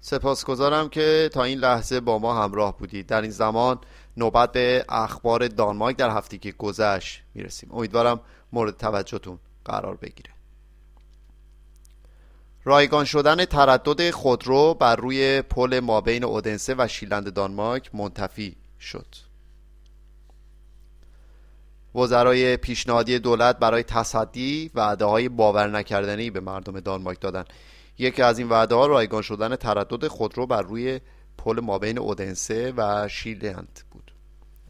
سپاسگزارم که تا این لحظه با ما همراه بودید. در این زمان نوبت به اخبار دانمارک در هفته که گذشت می‌رسیم. امیدوارم مورد توجهتون قرار بگیره. رایگان شدن تردد خودرو بر روی پل مابین اودنسه و شیلند دانمارک منتفی شد. وزرای پیشنهادی دولت برای تصدی وعده های باور نکردنی به مردم دانمارک دادن. یکی از این وعده ها رایگان شدن تردد خودرو بر روی پل مابین اودنسه و شیلند بود.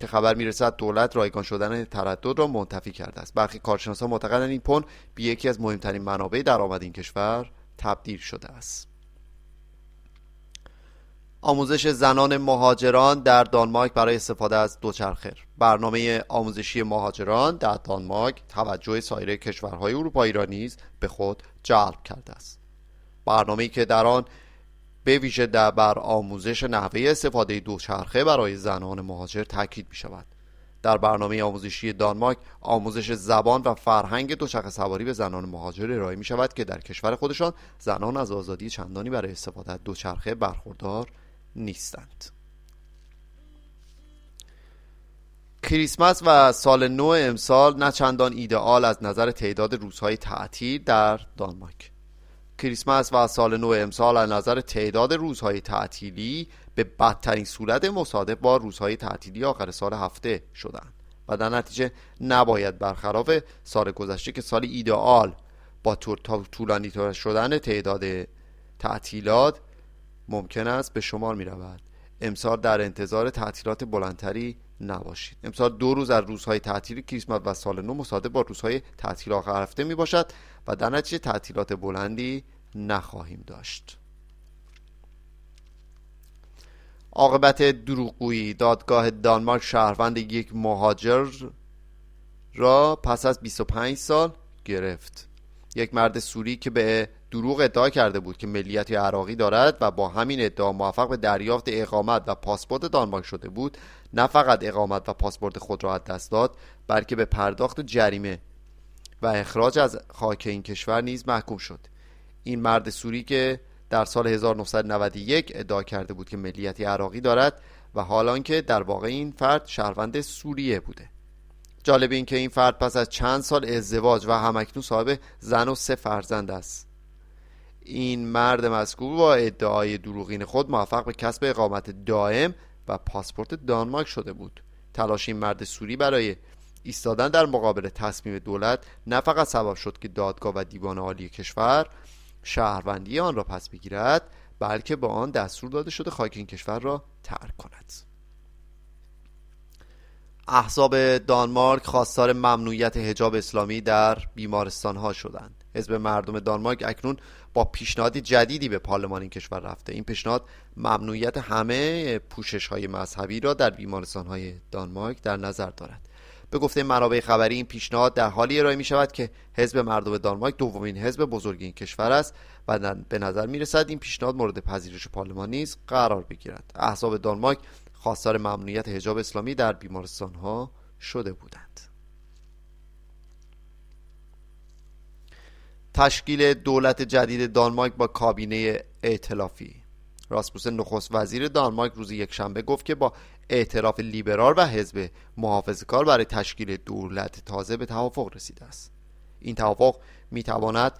که خبر می‌رسد دولت رایگان شدن تردد را منتفی کرده است. برخی کارشناسان معتقدند این پل به یکی از مهمترین منابع درآمد این کشور تبدیل شده است. آموزش زنان مهاجران در دانمارک برای استفاده از دوچرخه. برنامه آموزشی مهاجران در دانمارک توجه سایر کشورهای اروپایی را نیز به خود جلب کرده است. برنامه‌ای که در آن به ویژه در بر آموزش نحوه استفاده دوچرخه برای زنان مهاجر تاکید می شود در برنامه آموزشی دانمارک آموزش زبان و فرهنگ دوچرخه سواری به زنان مهاجر ارائه می شود که در کشور خودشان زنان از آزادی چندانی برای استفاده از دوچرخه برخوردار نیستند. کریسمس و سال نو امسال نه چندان ایدئال از نظر تعداد روزهای تعطیل در دانمارک. کریسمس و سال نو امسال از نظر تعداد روزهای تعطیلی به بدترین صورت مصادف با روزهای تعطیلی آخر سال هفته شدند و در نتیجه نباید برخلاف سال گذشته که سال ایدئال با طولانی شدن تعداد تعطیلات ممکن است به شمار می رود امسال در انتظار تعطیلات بلندتری نباشید. امسال دو روز از روزهای تعطیل کریسمس و سال نو مصادف با روزهای تعطیل آخر هفته می باشد و در نتیجه تعطیلات بلندی نخواهیم داشت. عاقبت دروغگویی دادگاه دانمارک شهروند یک مهاجر را پس از 25 سال گرفت. یک مرد سوری که به دروغ ادعا کرده بود که ملیتی عراقی دارد و با همین ادعا موفق به دریافت اقامت و پاسپورت دانمارک شده بود نه فقط اقامت و پاسپورت خود را از دست داد بلکه به پرداخت جریمه و اخراج از خاک این کشور نیز محکوم شد. این مرد سوری که در سال 1991 ادعا کرده بود که ملیتی عراقی دارد و حالا که در واقع این فرد شهروند سوریه بوده. جالب این که این فرد پس از چند سال ازدواج و همکنون صاحب زن و سه فرزند است. این مرد مذکور با ادعای دروغین خود موفق به کسب اقامت دائم و پاسپورت دانمارک شده بود. تلاش این مرد سوری برای ایستادن در مقابل تصمیم دولت نه فقط سبب شد که دادگاه و دیوان عالی کشور شهروندی آن را پس بگیرد بلکه با آن دستور داده شده خاک این کشور را ترک کند. احزاب دانمارک خواستار ممنوعیت حجاب اسلامی در بیمارستان ها شدند. حزب مردم دانمارک اکنون با پیشنهاد جدیدی به پارلمان این کشور رفته. این پیشنهاد ممنوعیت همه پوشش های مذهبی را در بیمارستان های دانمارک در نظر دارد. به گفته منابع خبری این پیشنهاد در حالی ارائه می شود که حزب مردم دانمارک دومین حزب بزرگ این کشور است و به نظر می رسد این پیشنهاد مورد پذیرش پارلمان نیز قرار بگیرد. احزاب دانمارک خواستار ممنوعیت حجاب اسلامی در بیمارستان ها شده بودند. تشکیل دولت جدید دانمارک با کابینه ائتلافی راسموسن نخست وزیر دانمارک روز یکشنبه گفت که با اعتراف لیبرال و حزب محافظ کار برای تشکیل دولت تازه به توافق رسیده است. این توافق می تواند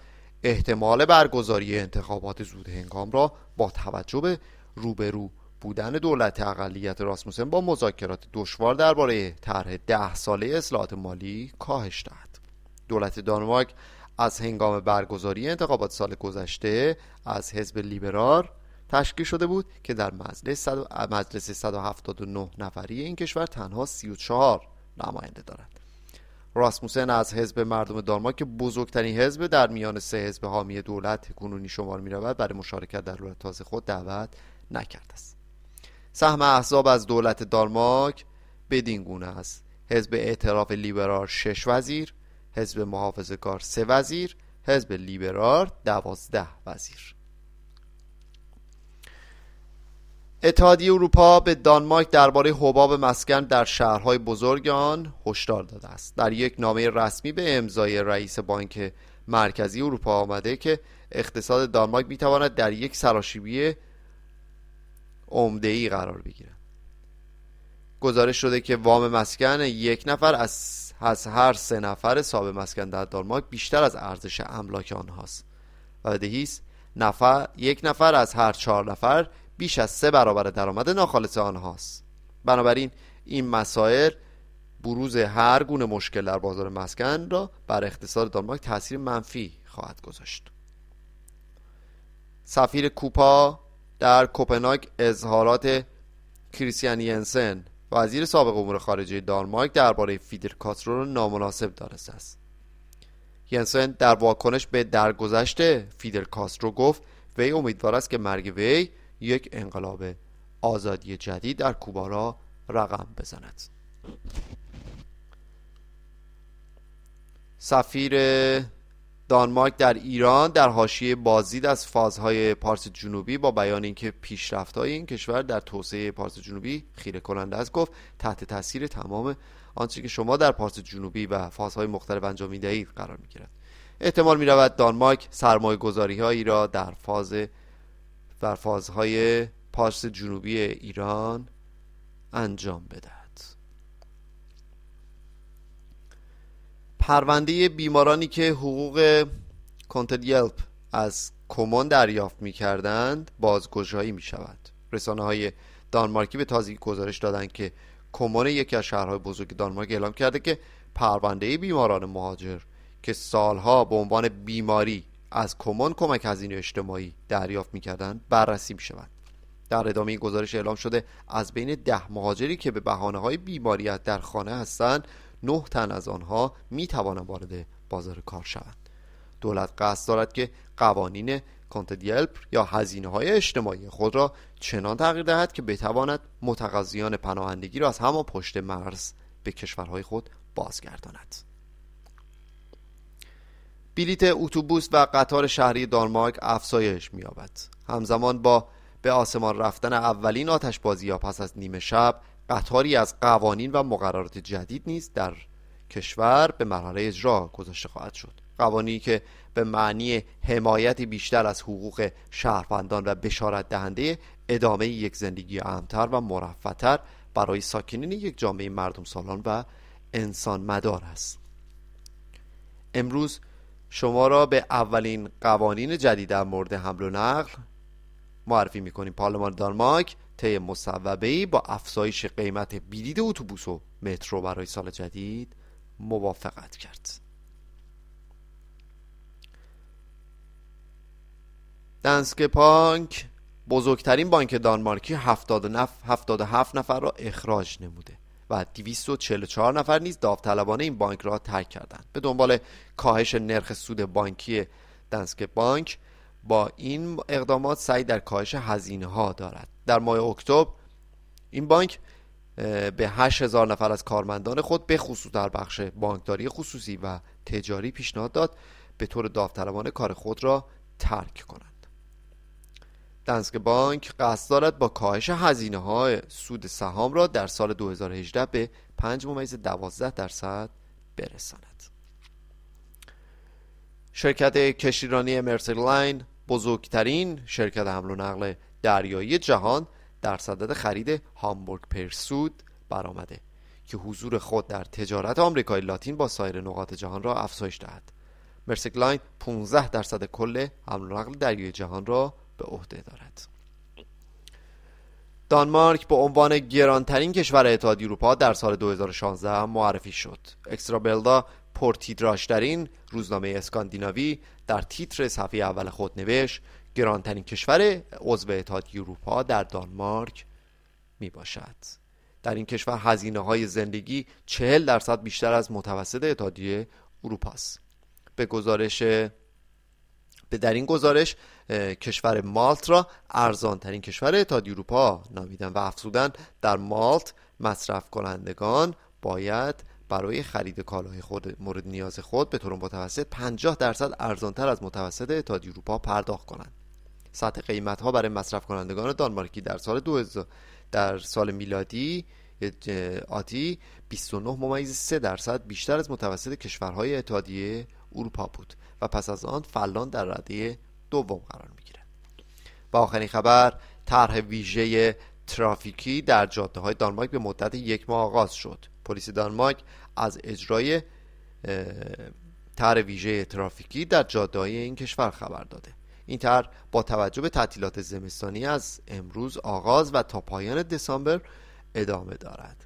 احتمال برگزاری انتخابات زود هنگام را با توجه به روبرو بودن دولت اقلیت راسموسن با مذاکرات دشوار درباره طرح ده ساله اصلاحات مالی کاهش دهد. دولت دانمارک از هنگام برگزاری انتخابات سال گذشته از حزب لیبرال تشکیل شده بود که در مجلس, مجلس 179 نفری این کشور تنها 34 نماینده دارد راسموسن از حزب مردم دانمارک که بزرگترین حزب در میان سه حزب حامی دولت کنونی شمار می رود برای مشارکت در دولت تازه خود دعوت نکرده است. سهم احزاب از دولت دانمارک بدین گونه است. حزب اعتراف لیبرال شش وزیر حزب محافظه کار سه وزیر حزب لیبرال دوازده وزیر. اتحادیه اروپا به دانمارک درباره حباب مسکن در شهرهای بزرگ آن هشدار داده است. در یک نامه رسمی به امضای رئیس بانک مرکزی اروپا آمده که اقتصاد دانمارک می‌تواند در یک سراشیبی ای قرار بگیرند گزارش شده که وام مسکن یک نفر از, از هر سه نفر صاحب مسکن در دانمارک بیشتر از ارزش املاک آنهاست. و بدهیست نفر یک نفر از هر چهار نفر بیش از سه برابر درآمد ناخالص آنهاست. بنابراین این مسائل بروز هر گونه مشکل در بازار مسکن را بر اقتصاد دانمارک تاثیر منفی خواهد گذاشت. سفیر کوپا در کوپنهاگ اظهارات کریستیان ینسن وزیر سابق امور خارجه دانمارک درباره فیدر کاسترو را نامناسب دانسته است. ینسن در واکنش به درگذشت فیدر کاسترو گفت وی امیدوار است که مرگ وی یک انقلاب آزادی جدید در کوبا را رقم بزند. سفیر دانمارک در ایران در حاشیه بازدید از فازهای پارس جنوبی با بیان اینکه پیشرفت‌های این کشور در توسعه پارس جنوبی خیره کننده است گفت تحت تاثیر تمام آنچه که شما در پارس جنوبی و فازهای مختلف انجام می‌دهید قرار می‌گیرد. احتمال می رود دانمارک سرمایه را در فاز در فازهای پارس جنوبی ایران انجام بدهد. پرونده بیمارانی که حقوق کنتد یلپ از کمون دریافت می کردند بازگشایی می شود رسانه های دانمارکی به تازگی گزارش دادند که کمون یکی از شهرهای بزرگ دانمارک اعلام کرده که پرونده بیماران مهاجر که سالها به عنوان بیماری از کمون کمک هزینه اجتماعی دریافت می‌کردند بررسی می شود در ادامه این گزارش اعلام شده از بین ده مهاجری که به بحانه های بیماریت در خانه هستند نه تن از آنها می توانند وارد بازار کار شوند. دولت قصد دارد که قوانین کانتدیلپ یا هزینه های اجتماعی خود را چنان تغییر دهد که بتواند متقاضیان پناهندگی را از همان پشت مرز به کشورهای خود بازگرداند. بلیت اتوبوس و قطار شهری دانمارک افزایش می‌یابد. همزمان با به آسمان رفتن اولین آتشبازی یا پس از نیمه شب قطاری از قوانین و مقررات جدید نیز در کشور به مرحله اجرا گذاشته خواهد شد. قوانینی که به معنی حمایت بیشتر از حقوق شهروندان و بشارت دهنده ادامه یک زندگی امتر و مرفتر برای ساکنین یک جامعه مردم سالان و انسان مدار است. امروز شما را به اولین قوانین جدید در مورد حمل و نقل معرفی می‌کنیم. پارلمان دانمارک طی مصوبه با افزایش قیمت بلیط اتوبوس و مترو برای سال جدید موافقت کرد. دنسک پانک بزرگترین بانک دانمارکی 77 نفر را اخراج نموده و 244 نفر نیز داوطلبانه این بانک را ترک کردند. به دنبال کاهش نرخ سود بانکی دنسک بانک با این اقدامات سعی در کاهش هزینه ها دارد. در ماه اکتبر این بانک به 8000 نفر از کارمندان خود به خصوص در بخش بانکداری خصوصی و تجاری پیشنهاد داد به طور داوطلبانه کار خود را ترک کنند. دنسک بانک قصد دارد با کاهش هزینه های سود سهام را در سال 2018 به 5 ممیز 12 درصد برساند. شرکت کشتیرانی مرسک لاین بزرگترین شرکت حمل و نقل دریایی جهان در صدد خرید هامبورگ زود برآمده که حضور خود در تجارت آمریکای لاتین با سایر نقاط جهان را افزایش دهد. مرسک لاین 15 درصد کل حمل و نقل دریایی جهان را به عهده دارد. دانمارک به عنوان گرانترین کشور اتحادیه اروپا در سال 2016 معرفی شد. اکسترا بلدا پرتیتراژترین روزنامه اسکاندیناوی در تیتر صفحه اول خود نوشت گرانترین کشور عضو اتحادیه اروپا در دانمارک می باشد در این کشور هزینه های زندگی چهل درصد بیشتر از متوسط اتحادیه اروپا است. به گزارش به در این گزارش کشور مالت را ارزان ترین کشور اتحادیه اروپا نامیدن و افزودن در مالت مصرف کنندگان باید برای خرید کالاهای خود مورد نیاز خود به طور متوسط 50 درصد ارزانتر از متوسط اتحادیه اروپا پرداخت کنند. سطح قیمت ها برای مصرف کنندگان دانمارکی در سال 2000 در سال میلادی آتی 29 ممیز 3 درصد بیشتر از متوسط کشورهای اتحادیه اروپا بود و پس از آن فلان در رده دوم قرار می‌گیرد. و آخرین خبر طرح ویژه ترافیکی در جاده های دانمارک به مدت یک ماه آغاز شد. پلیس دانمارک از اجرای طرح ویژه ترافیکی در جاده این کشور خبر داده. این طرح با توجه به تعطیلات زمستانی از امروز آغاز و تا پایان دسامبر ادامه دارد.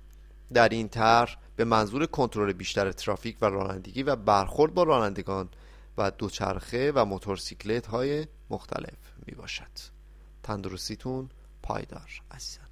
در این طرح به منظور کنترل بیشتر ترافیک و رانندگی و برخورد با رانندگان و دوچرخه و موتورسیکلت های مختلف می باشد تندرستیتون پایدار عزیزان.